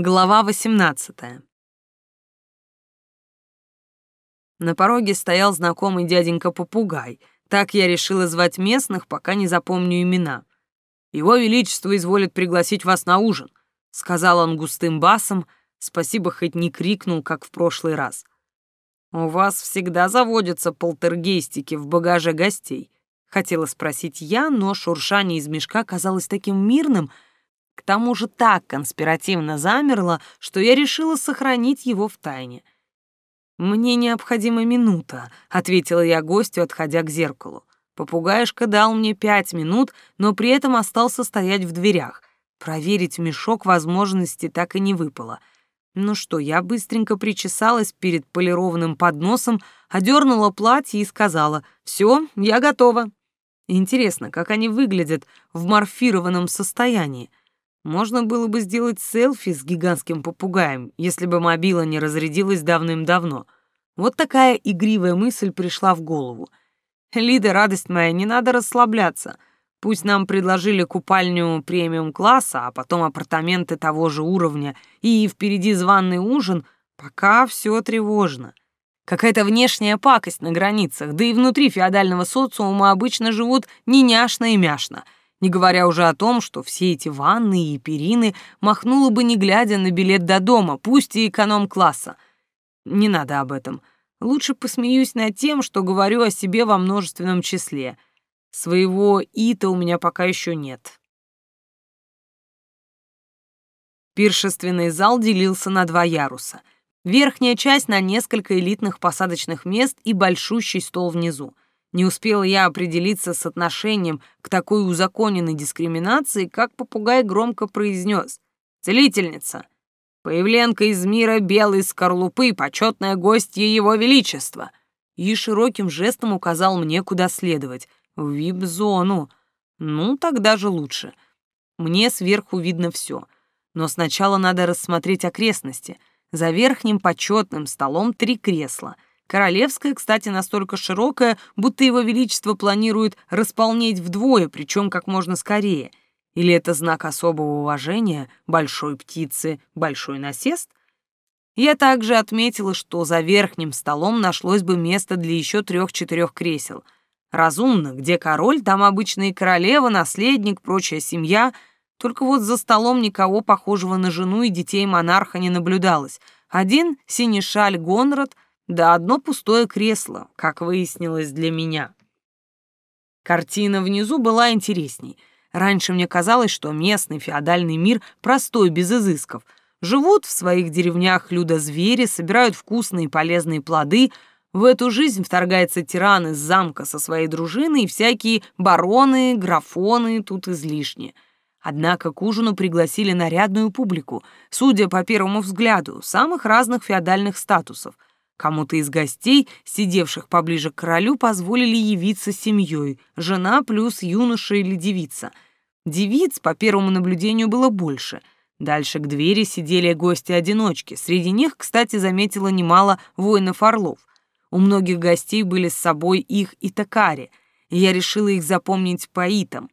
Глава 18. На пороге стоял знакомый дяденька-попугай. Так я решила звать местных, пока не запомню имена. «Его Величество изволит пригласить вас на ужин», — сказал он густым басом, спасибо хоть не крикнул, как в прошлый раз. «У вас всегда заводятся полтергейстики в багаже гостей», — хотела спросить я, но шуршание из мешка казалось таким мирным — тому же так конспиративно замерло, что я решила сохранить его в тайне. «Мне необходима минута», — ответила я гостю, отходя к зеркалу. Попугаишка дал мне пять минут, но при этом остался стоять в дверях. Проверить мешок возможности так и не выпало. Ну что, я быстренько причесалась перед полированным подносом, одернула платье и сказала «Все, я готова». Интересно, как они выглядят в морфированном состоянии. Можно было бы сделать селфи с гигантским попугаем, если бы мобила не разрядилась давным-давно. Вот такая игривая мысль пришла в голову. «Лида, радость моя, не надо расслабляться. Пусть нам предложили купальню премиум-класса, а потом апартаменты того же уровня и впереди званый ужин, пока все тревожно. Какая-то внешняя пакость на границах, да и внутри феодального социума обычно живут не няшно и мяшно — не говоря уже о том, что все эти ванны и перины махнула бы не глядя на билет до дома, пусть и эконом-класса. Не надо об этом. Лучше посмеюсь над тем, что говорю о себе во множественном числе. Своего «и»-то у меня пока еще нет. Пиршественный зал делился на два яруса. Верхняя часть на несколько элитных посадочных мест и большущий стол внизу — не успела я определиться с отношением к такой узаконенной дискриминации, как попугай громко произнес «Целительница! Появленка из мира белой скорлупы, почетная гостья его величества!» И широким жестом указал мне, куда следовать. В вип-зону. Ну, тогда же лучше. Мне сверху видно все. Но сначала надо рассмотреть окрестности. За верхним почетным столом три кресла — Королевская, кстати, настолько широкая, будто его величество планирует располнеть вдвое, причем как можно скорее. Или это знак особого уважения большой птицы, большой насест? Я также отметила, что за верхним столом нашлось бы место для еще трех-четырех кресел. Разумно, где король, там обычно и королева, наследник, прочая семья. Только вот за столом никого похожего на жену и детей монарха не наблюдалось. Один — синешаль Гонрад — да одно пустое кресло, как выяснилось для меня. Картина внизу была интересней. Раньше мне казалось, что местный феодальный мир простой, без изысков. Живут в своих деревнях людозвери, собирают вкусные и полезные плоды. В эту жизнь вторгается тиран из замка со своей дружиной, и всякие бароны, графоны тут излишне. Однако к ужину пригласили нарядную публику, судя по первому взгляду, самых разных феодальных статусов — Кому-то из гостей, сидевших поближе к королю, позволили явиться семьей, жена плюс юноша или девица. Девиц, по первому наблюдению, было больше. Дальше к двери сидели гости-одиночки. Среди них, кстати, заметила немало воинов-орлов. У многих гостей были с собой их и такари, и я решила их запомнить по итам.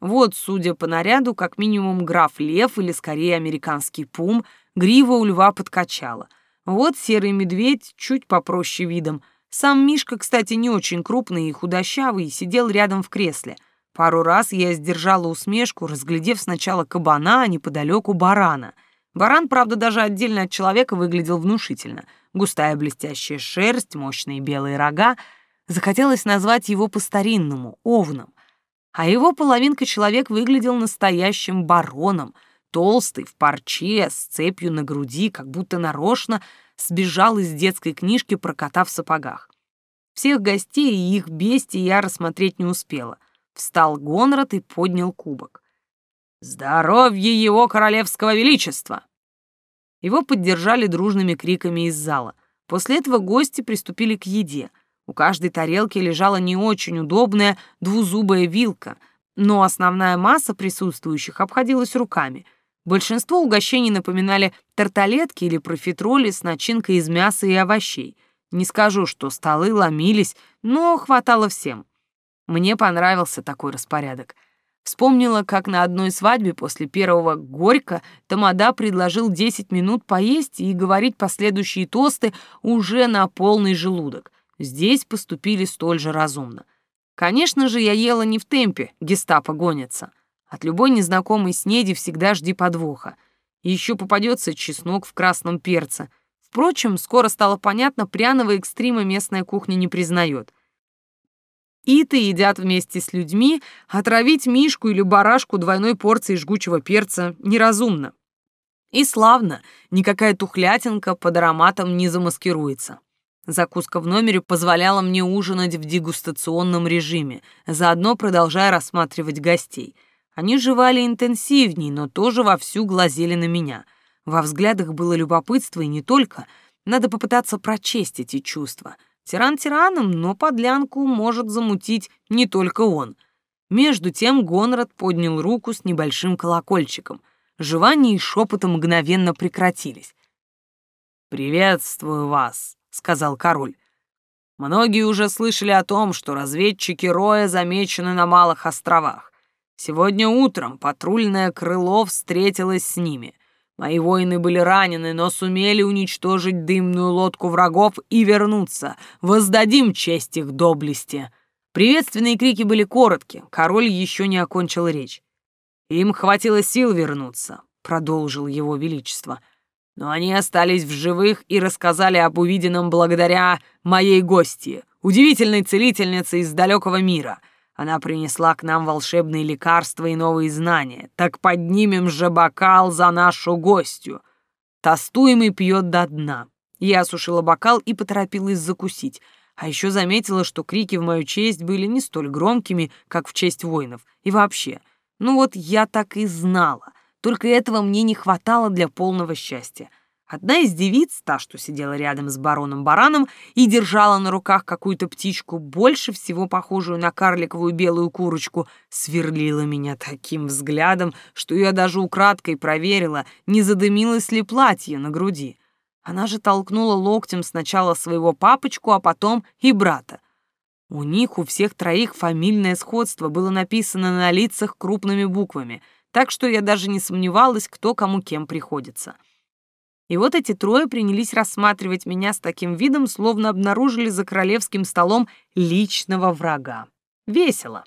Вот, судя по наряду, как минимум граф Лев или скорее американский пум, грива у льва подкачала — вот серый медведь, чуть попроще видом. Сам Мишка, кстати, не очень крупный и худощавый, сидел рядом в кресле. Пару раз я сдержала усмешку, разглядев сначала кабана, а неподалеку барана. Баран, правда, даже отдельно от человека выглядел внушительно. Густая блестящая шерсть, мощные белые рога. Захотелось назвать его по-старинному — овном. А его половинка человек выглядел настоящим бароном — толстый, в парче, с цепью на груди, как будто нарочно сбежал из детской книжки про кота в сапогах. Всех гостей и их бестий я рассмотреть не успела. Встал Гонрад и поднял кубок. «Здоровье его королевского величества!» Его поддержали дружными криками из зала. После этого гости приступили к еде. У каждой тарелки лежала не очень удобная двузубая вилка, но основная масса присутствующих обходилась руками — Большинство угощений напоминали тарталетки или профитроли с начинкой из мяса и овощей. Не скажу, что столы ломились, но хватало всем. Мне понравился такой распорядок. Вспомнила, как на одной свадьбе после первого горько Тамада предложил 10 минут поесть и говорить последующие тосты уже на полный желудок. Здесь поступили столь же разумно. Конечно же, я ела не в темпе, гестапо гонится. От любой незнакомой снеди всегда жди подвоха. Еще попадется чеснок в красном перце. Впрочем, скоро стало понятно, пряного экстрима местная кухня не признает — Иты едят вместе с людьми, отравить мишку или барашку двойной порцией жгучего перца неразумно. И славно, никакая тухлятинка под ароматом не замаскируется. Закуска в номере позволяла мне ужинать в дегустационном режиме, заодно продолжая рассматривать гостей. Они жевали интенсивней, но тоже вовсю глазели на меня. Во взглядах было любопытство и не только. Надо попытаться прочесть эти чувства — Тиран тираном, но подлянку может замутить не только он. Между тем Гонрад поднял руку с небольшим колокольчиком. Жевание и шепоты мгновенно прекратились. «Приветствую вас», — сказал король. «Многие уже слышали о том, что разведчики Роя замечены на Малых островах. Сегодня утром патрульное крыло встретилось с ними. Мои воины были ранены, но сумели уничтожить дымную лодку врагов и вернуться. Воздадим честь их доблести. Приветственные крики были коротки, король еще не окончил речь. Им хватило сил вернуться, продолжил его величество. Но они остались в живых и рассказали об увиденном благодаря моей гости, удивительной целительнице из далекого мира — она принесла к нам волшебные лекарства и новые знания. Так поднимем же бокал за нашу гостью. Тостуемый пьет до дна. Я осушила бокал и поторопилась закусить. А еще заметила, что крики в мою честь были не столь громкими, как в честь воинов. И вообще, ну вот я так и знала. Только этого мне не хватало для полного счастья. Одна из девиц, та, что сидела рядом с бароном Бараном и держала на руках какую-то птичку, больше всего похожую на карликовую белую курочку, сверлила меня таким взглядом, что я даже украдкой проверила, не задымилось ли платье на груди. Она же толкнула локтем сначала своего папочку, а потом и брата. У них у всех троих фамильное сходство было написано на лицах крупными буквами, так что я даже не сомневалась, кто кому кем приходится. — и вот эти трое принялись рассматривать меня с таким видом, словно обнаружили за королевским столом личного врага. Весело.